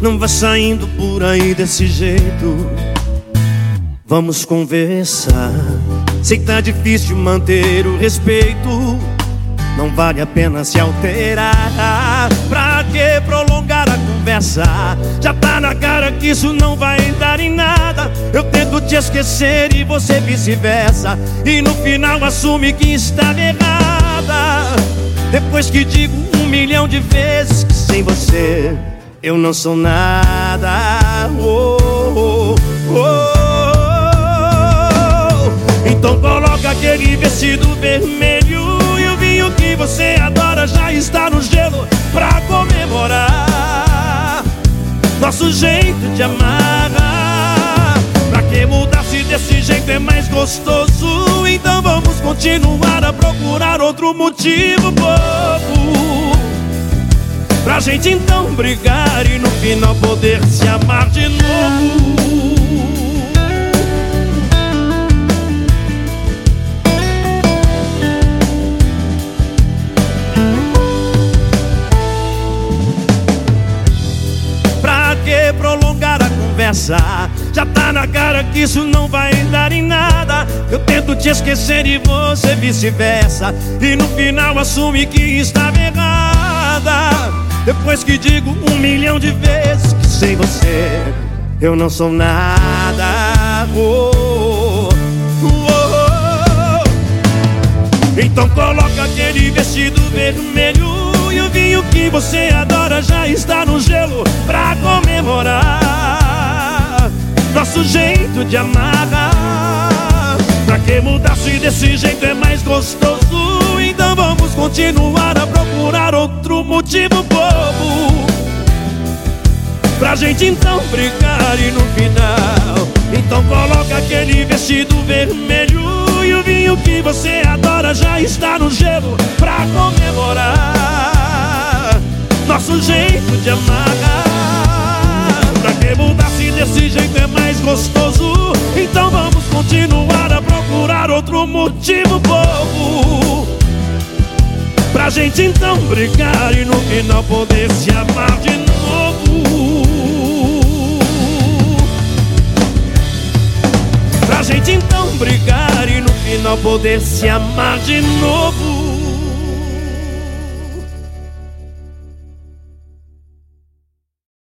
Não vá saindo por aí desse jeito. Vamos conversar. Sei que tá difícil manter o respeito. Não vale a pena se alterar. Pra que prolongar a conversa? Já tá na cara que isso não vai dar em nada. Eu tento te esquecer e você vice-versa. E no final assume que está errada. Depois que digo um milhão de vezes que sem você eu não sou nada. Oh, oh, oh, então coloca aquele vestido vermelho e o vinho que você adora já está no gelo pra comemorar nosso jeito de amar. Pra que mudar se desse jeito é mais gostoso? Então vamos continuar a procurar outro motivo bobo Pra gente então brigar e no final poder se amar de novo. Pra que prolongar a conversa? Já tá na cara que isso não vai dar em nada. Eu tento te esquecer e você vice-versa. E no final assume que estava errada depois que digo um milhão de vezes que sem você eu não sou nada. Oh, oh, oh. Então coloca aquele vestido vermelho e o vinho que você adora já está no gelo pra comemorar nosso jeito de amar. Pra que mudar se desse jeito é mais gostoso? Então vamos continuar outro motivo bobo. Pra gente então brigar e no final Então coloca aquele vestido vermelho E o vinho que você adora já está no gelo Pra comemorar Nosso jeito de amar Pra que mudar se desse jeito é mais gostoso Então vamos continuar a procurar outro motivo bobo Pra gente então brigar e no final poder se amar de novo. Pra gente então brigar e no final poder se amar de novo